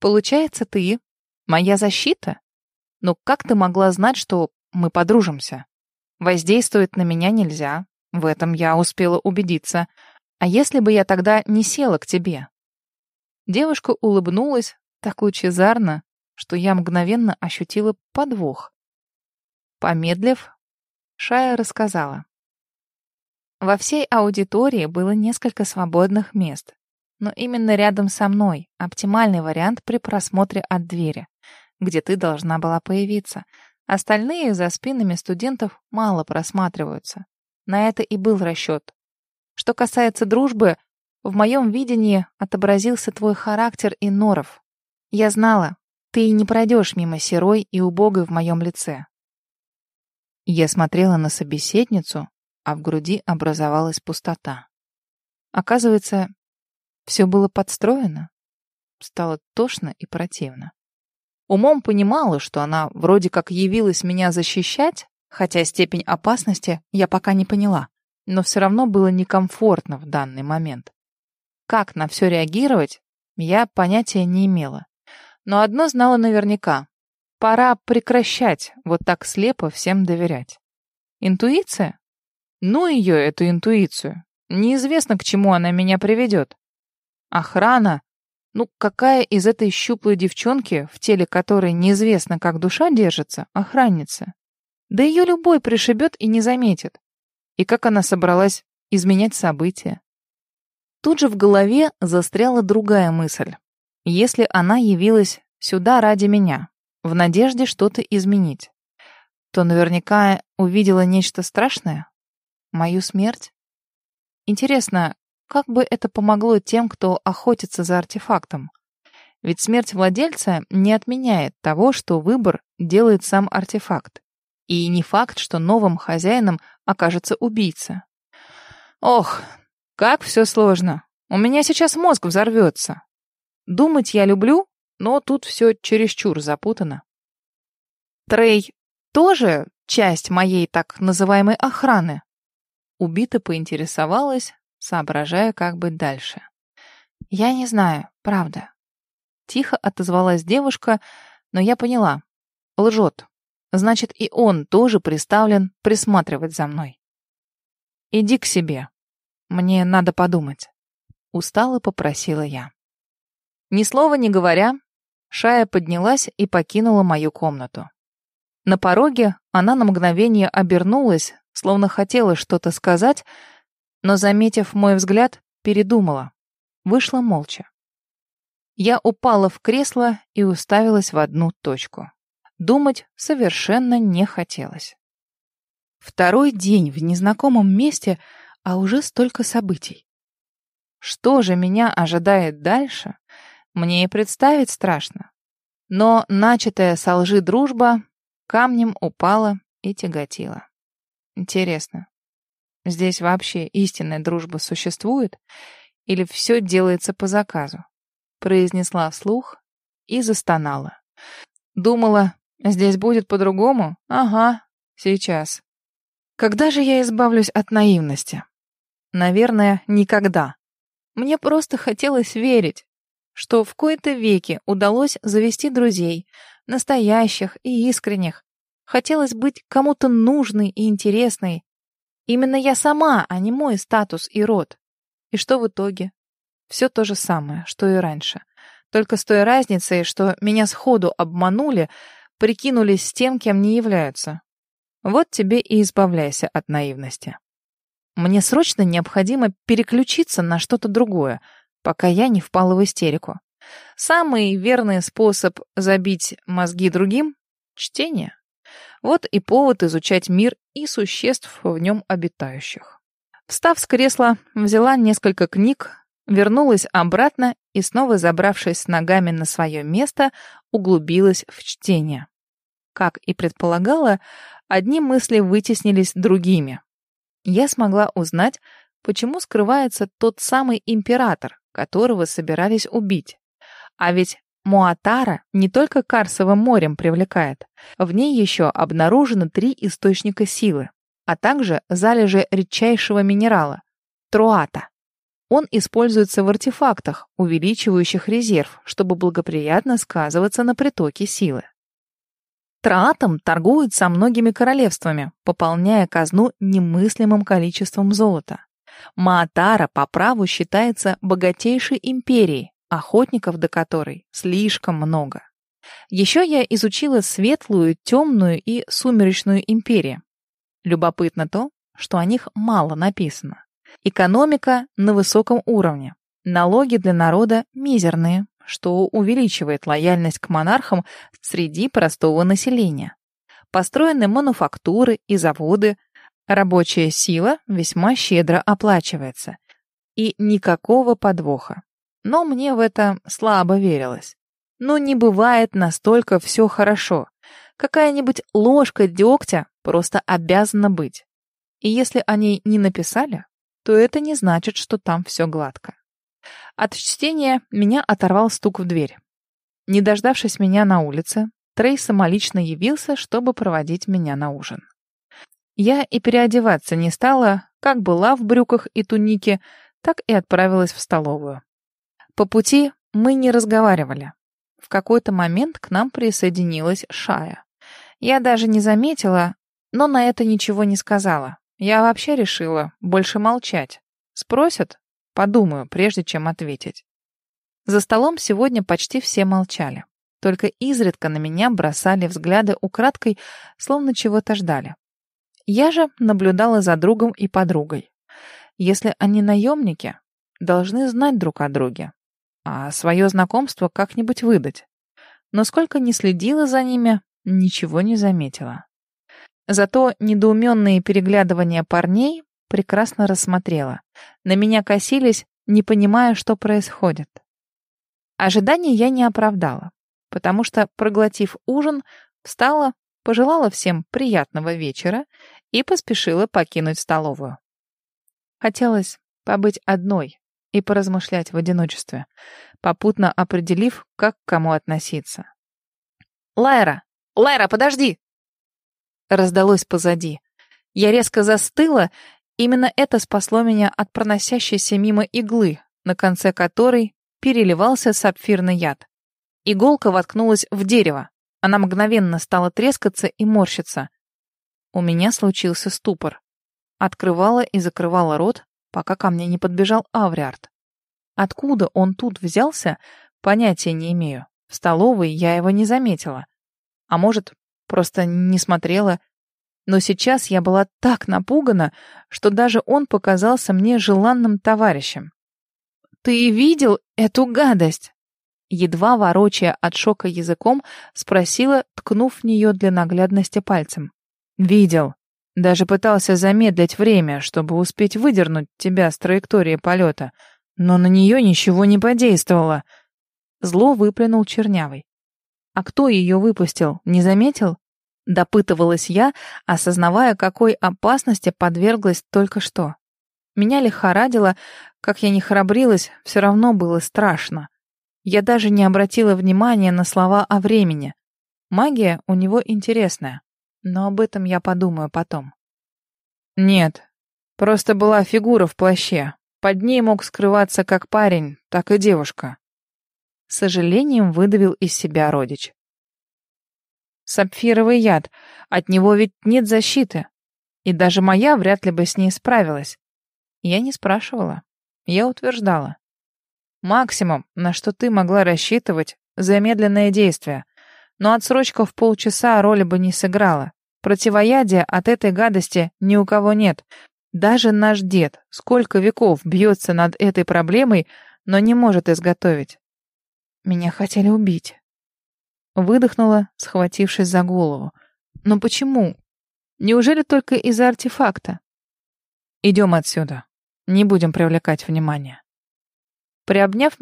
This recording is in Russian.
Получается, ты моя защита? Но как ты могла знать, что мы подружимся? Воздействовать на меня нельзя. В этом я успела убедиться. А если бы я тогда не села к тебе? Девушка улыбнулась так лучезарно, что я мгновенно ощутила подвох. Помедлив, Шая рассказала. Во всей аудитории было несколько свободных мест, но именно рядом со мной оптимальный вариант при просмотре от двери, где ты должна была появиться. Остальные за спинами студентов мало просматриваются. На это и был расчет. Что касается дружбы, в моем видении отобразился твой характер и норов. Я знала, ты не пройдешь мимо серой и убогой в моем лице. Я смотрела на собеседницу, а в груди образовалась пустота. Оказывается, все было подстроено. Стало тошно и противно. Умом понимала, что она вроде как явилась меня защищать, хотя степень опасности я пока не поняла, но все равно было некомфортно в данный момент. Как на все реагировать, я понятия не имела. Но одно знала наверняка. Пора прекращать вот так слепо всем доверять. Интуиция? Ну ее, эту интуицию. Неизвестно, к чему она меня приведет. Охрана? Ну, какая из этой щуплой девчонки, в теле которой неизвестно, как душа держится, охранница? Да ее любой пришибет и не заметит. И как она собралась изменять события? Тут же в голове застряла другая мысль. Если она явилась сюда ради меня, в надежде что-то изменить, то наверняка увидела нечто страшное? Мою смерть? Интересно, как бы это помогло тем, кто охотится за артефактом? Ведь смерть владельца не отменяет того, что выбор делает сам артефакт. И не факт, что новым хозяином окажется убийца. Ох, как все сложно. У меня сейчас мозг взорвется. Думать я люблю, но тут все чересчур запутано. Трей тоже часть моей так называемой охраны? Убита поинтересовалась, соображая, как быть дальше. «Я не знаю, правда». Тихо отозвалась девушка, но я поняла. Лжет. Значит, и он тоже приставлен присматривать за мной. «Иди к себе. Мне надо подумать». Устало попросила я. Ни слова не говоря, Шая поднялась и покинула мою комнату. На пороге она на мгновение обернулась, словно хотела что-то сказать, но, заметив мой взгляд, передумала. Вышла молча. Я упала в кресло и уставилась в одну точку. Думать совершенно не хотелось. Второй день в незнакомом месте, а уже столько событий. Что же меня ожидает дальше, мне и представить страшно. Но начатая со лжи дружба камнем упала и тяготила. Интересно, Здесь вообще истинная дружба существует? Или все делается по заказу? Произнесла вслух и застонала. Думала, здесь будет по-другому? Ага, сейчас. Когда же я избавлюсь от наивности? Наверное, никогда. Мне просто хотелось верить, что в кои-то веки удалось завести друзей, настоящих и искренних. Хотелось быть кому-то нужной и интересной, Именно я сама, а не мой статус и род. И что в итоге? Все то же самое, что и раньше. Только с той разницей, что меня сходу обманули, прикинулись с тем, кем не являются. Вот тебе и избавляйся от наивности. Мне срочно необходимо переключиться на что-то другое, пока я не впала в истерику. Самый верный способ забить мозги другим — чтение. Вот и повод изучать мир и существ в нем обитающих. Встав с кресла, взяла несколько книг, вернулась обратно и снова, забравшись ногами на свое место, углубилась в чтение. Как и предполагала, одни мысли вытеснились другими. Я смогла узнать, почему скрывается тот самый император, которого собирались убить. А ведь Муатара не только Карсовым морем привлекает. В ней еще обнаружено три источника силы, а также залежи редчайшего минерала – труата. Он используется в артефактах, увеличивающих резерв, чтобы благоприятно сказываться на притоке силы. Траатом торгует со многими королевствами, пополняя казну немыслимым количеством золота. Маатара по праву считается богатейшей империей, охотников до которой слишком много. Еще я изучила светлую, темную и сумеречную империи. Любопытно то, что о них мало написано. Экономика на высоком уровне. Налоги для народа мизерные, что увеличивает лояльность к монархам среди простого населения. Построены мануфактуры и заводы, рабочая сила весьма щедро оплачивается. И никакого подвоха. Но мне в это слабо верилось. Но не бывает настолько все хорошо. Какая-нибудь ложка дегтя просто обязана быть. И если они не написали, то это не значит, что там все гладко. От чтения меня оторвал стук в дверь. Не дождавшись меня на улице, Трей самолично явился, чтобы проводить меня на ужин. Я и переодеваться не стала, как была в брюках и тунике, так и отправилась в столовую. По пути мы не разговаривали. В какой-то момент к нам присоединилась Шая. Я даже не заметила, но на это ничего не сказала. Я вообще решила больше молчать. Спросят, Подумаю, прежде чем ответить. За столом сегодня почти все молчали. Только изредка на меня бросали взгляды украдкой, словно чего-то ждали. Я же наблюдала за другом и подругой. Если они наемники, должны знать друг о друге, а свое знакомство как-нибудь выдать. Но сколько ни следила за ними, ничего не заметила. Зато недоуменные переглядывания парней прекрасно рассмотрела. На меня косились, не понимая, что происходит. Ожиданий я не оправдала, потому что, проглотив ужин, встала, пожелала всем приятного вечера и поспешила покинуть столовую. Хотелось побыть одной и поразмышлять в одиночестве, попутно определив, как к кому относиться. «Лайра! Лайра, подожди!» Раздалось позади. Я резко застыла Именно это спасло меня от проносящейся мимо иглы, на конце которой переливался сапфирный яд. Иголка воткнулась в дерево. Она мгновенно стала трескаться и морщиться. У меня случился ступор. Открывала и закрывала рот, пока ко мне не подбежал Авриард. Откуда он тут взялся, понятия не имею. В столовой я его не заметила. А может, просто не смотрела но сейчас я была так напугана, что даже он показался мне желанным товарищем. «Ты видел эту гадость?» Едва ворочая от шока языком, спросила, ткнув в нее для наглядности пальцем. «Видел. Даже пытался замедлить время, чтобы успеть выдернуть тебя с траектории полета, но на нее ничего не подействовало». Зло выплюнул чернявый. «А кто ее выпустил, не заметил?» Допытывалась я, осознавая, какой опасности подверглась только что. Меня лихорадило, как я не храбрилась, все равно было страшно. Я даже не обратила внимания на слова о времени. Магия у него интересная, но об этом я подумаю потом. Нет, просто была фигура в плаще. Под ней мог скрываться как парень, так и девушка. С сожалением выдавил из себя родич. Сапфировый яд. От него ведь нет защиты. И даже моя вряд ли бы с ней справилась. Я не спрашивала. Я утверждала. Максимум, на что ты могла рассчитывать, замедленное действие. Но отсрочка в полчаса роли бы не сыграла. Противоядия от этой гадости ни у кого нет. Даже наш дед сколько веков бьется над этой проблемой, но не может изготовить. Меня хотели убить. Выдохнула, схватившись за голову. Но почему? Неужели только из-за артефакта? Идем отсюда. Не будем привлекать внимание. Приобняв